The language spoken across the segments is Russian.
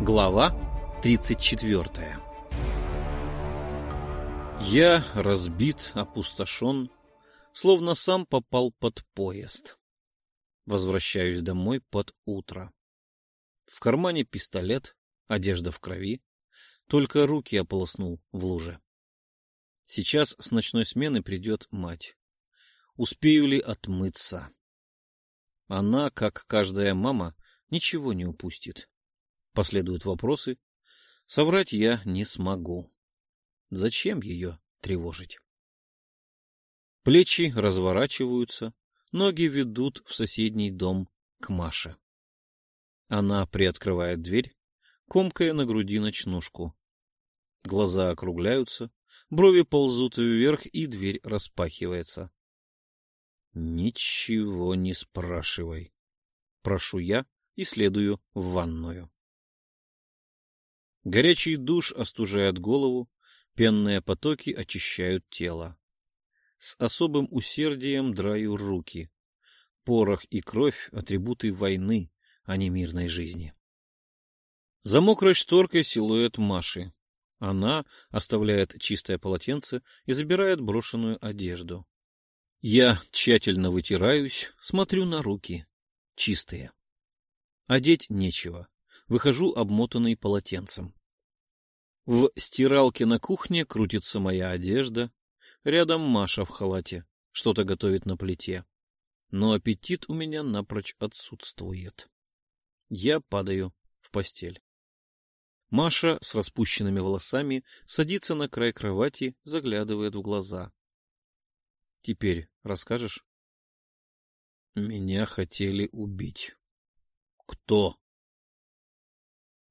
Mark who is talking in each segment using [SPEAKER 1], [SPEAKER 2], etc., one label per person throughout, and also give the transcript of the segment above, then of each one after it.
[SPEAKER 1] Глава 34 Я разбит, опустошен, словно сам попал под поезд. Возвращаюсь домой под утро. В кармане пистолет, одежда в крови, только руки ополоснул в луже. Сейчас с ночной смены придет мать. Успею ли отмыться? Она, как каждая мама, ничего не упустит. Последуют вопросы. Соврать я не смогу. Зачем ее тревожить? Плечи разворачиваются, ноги ведут в соседний дом к Маше. Она приоткрывает дверь, комкая на груди ночнушку. Глаза округляются, брови ползут вверх, и дверь распахивается. «Ничего не спрашивай», — прошу я и следую в ванную. Горячий душ остужает голову, пенные потоки очищают тело. С особым усердием драю руки. Порох и кровь — атрибуты войны, а не мирной жизни. За мокрой шторкой силуэт Маши. Она оставляет чистое полотенце и забирает брошенную одежду. Я тщательно вытираюсь, смотрю на руки. Чистые. Одеть нечего. Выхожу обмотанный полотенцем. В стиралке на кухне крутится моя одежда. Рядом Маша в халате. Что-то готовит на плите. Но аппетит у меня напрочь отсутствует. Я падаю в постель. Маша с распущенными волосами садится на край кровати, заглядывает в глаза. — Теперь расскажешь? — Меня хотели убить. — Кто?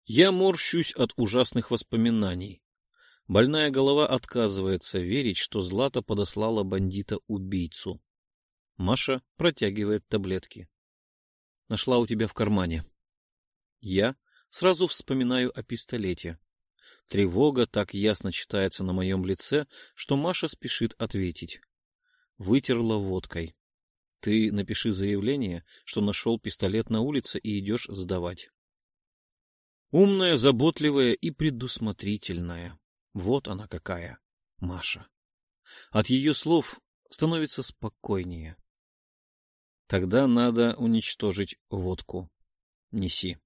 [SPEAKER 1] Я морщусь от ужасных воспоминаний. Больная голова отказывается верить, что Злата подослала бандита-убийцу. Маша протягивает таблетки. — Нашла у тебя в кармане. Я сразу вспоминаю о пистолете. Тревога так ясно читается на моем лице, что Маша спешит ответить. Вытерла водкой. Ты напиши заявление, что нашел пистолет на улице и идешь сдавать. Умная, заботливая и предусмотрительная. Вот она какая, Маша. От ее слов становится спокойнее. Тогда надо уничтожить водку. Неси.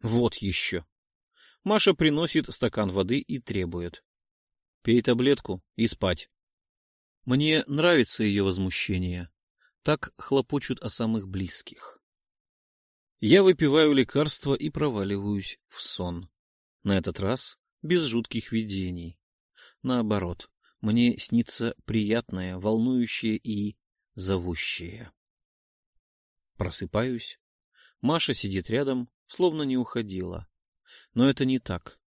[SPEAKER 1] Вот еще. Маша приносит стакан воды и требует. Пей таблетку и спать. Мне нравится ее возмущение. Так хлопочут о самых близких. Я выпиваю лекарство и проваливаюсь в сон. На этот раз без жутких видений. Наоборот, мне снится приятное, волнующее и зовущее. Просыпаюсь. Маша сидит рядом, словно не уходила. Но это не так.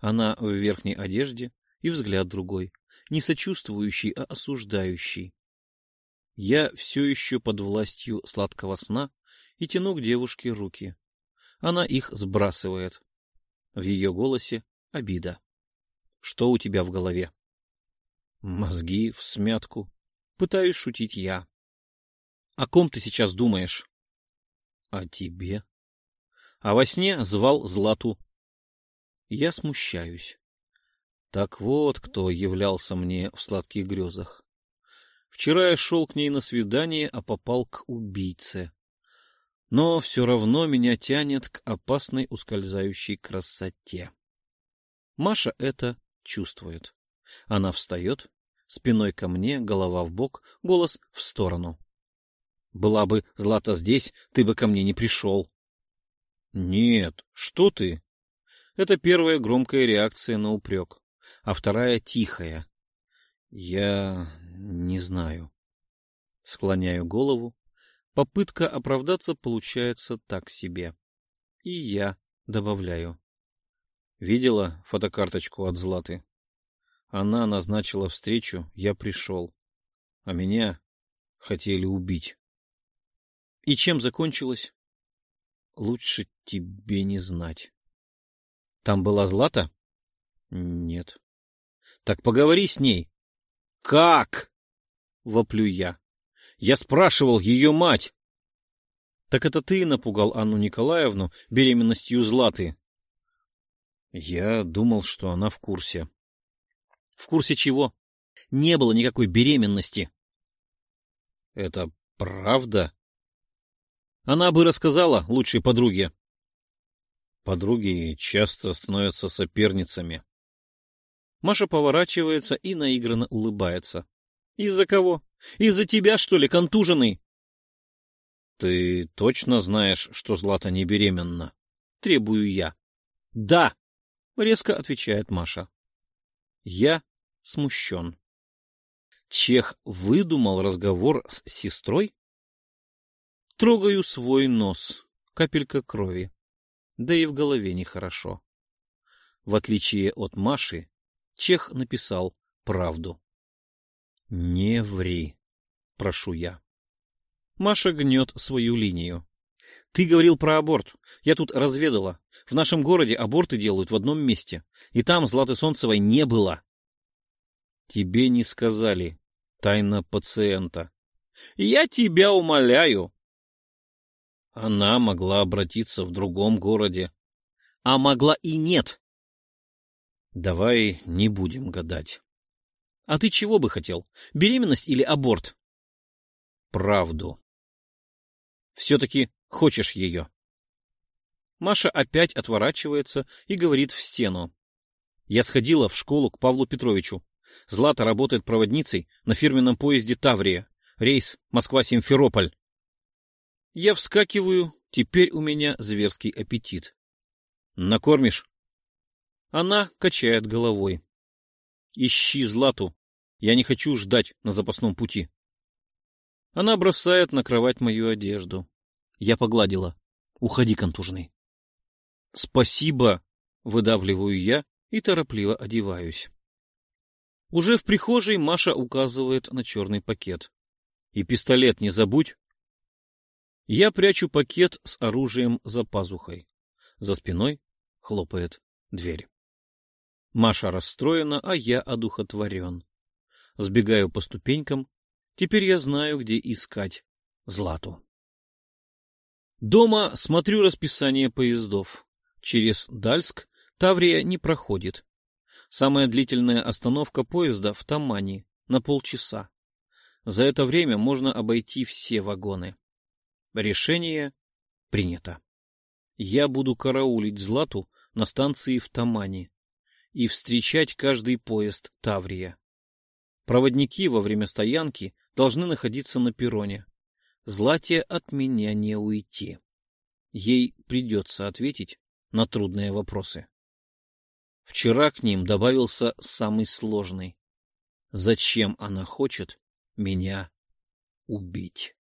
[SPEAKER 1] Она в верхней одежде и взгляд другой, не сочувствующий, а осуждающий. Я все еще под властью сладкого сна и тяну к девушке руки. Она их сбрасывает. В ее голосе обида. Что у тебя в голове? Мозги в смятку. Пытаюсь шутить я. О ком ты сейчас думаешь? О тебе а во сне звал Злату. Я смущаюсь. Так вот, кто являлся мне в сладких грезах. Вчера я шел к ней на свидание, а попал к убийце. Но все равно меня тянет к опасной ускользающей красоте. Маша это чувствует. Она встает, спиной ко мне, голова в бок, голос в сторону. Была бы Злата здесь, ты бы ко мне не пришел. Нет, что ты? Это первая громкая реакция на упрек, а вторая тихая. Я не знаю. Склоняю голову. Попытка оправдаться получается так себе. И я добавляю. Видела фотокарточку от Златы? Она назначила встречу, я пришел. А меня хотели убить. И чем закончилось? Лучше тебе не знать. Там была Злата? Нет. Так поговори с ней. Как? воплю я. Я спрашивал ее мать. Так это ты напугал Анну Николаевну беременностью Златы? Я думал, что она в курсе. В курсе чего? Не было никакой беременности. Это правда? Она бы рассказала лучшей подруге. Подруги часто становятся соперницами. Маша поворачивается и наигранно улыбается. Из-за кого? Из-за тебя, что ли, контуженный? Ты точно знаешь, что Злата не беременна? Требую я. Да, резко отвечает Маша. Я смущен. Чех выдумал разговор с сестрой? Трогаю свой нос. Капелька крови. Да и в голове нехорошо. В отличие от Маши, Чех написал правду. «Не ври», — прошу я. Маша гнет свою линию. «Ты говорил про аборт. Я тут разведала. В нашем городе аборты делают в одном месте. И там Златы Солнцевой не было». «Тебе не сказали. Тайна пациента». «Я тебя умоляю». Она могла обратиться в другом городе. А могла и нет. Давай не будем гадать. А ты чего бы хотел? Беременность или аборт? Правду. Все-таки хочешь ее. Маша опять отворачивается и говорит в стену. Я сходила в школу к Павлу Петровичу. Злата работает проводницей на фирменном поезде «Таврия». Рейс Москва-Симферополь. Я вскакиваю, теперь у меня зверский аппетит. Накормишь? Она качает головой. Ищи Злату. Я не хочу ждать на запасном пути. Она бросает на кровать мою одежду. Я погладила. Уходи, контужный. Спасибо, выдавливаю я и торопливо одеваюсь. Уже в прихожей Маша указывает на черный пакет. И пистолет не забудь. Я прячу пакет с оружием за пазухой. За спиной хлопает дверь. Маша расстроена, а я одухотворен. Сбегаю по ступенькам. Теперь я знаю, где искать Злату. Дома смотрю расписание поездов. Через Дальск Таврия не проходит. Самая длительная остановка поезда в Тамани на полчаса. За это время можно обойти все вагоны. Решение принято. Я буду караулить Злату на станции в Тамани и встречать каждый поезд Таврия. Проводники во время стоянки должны находиться на перроне. Злате от меня не уйти. Ей придется ответить на трудные вопросы. Вчера к ним добавился самый сложный. Зачем она хочет меня убить?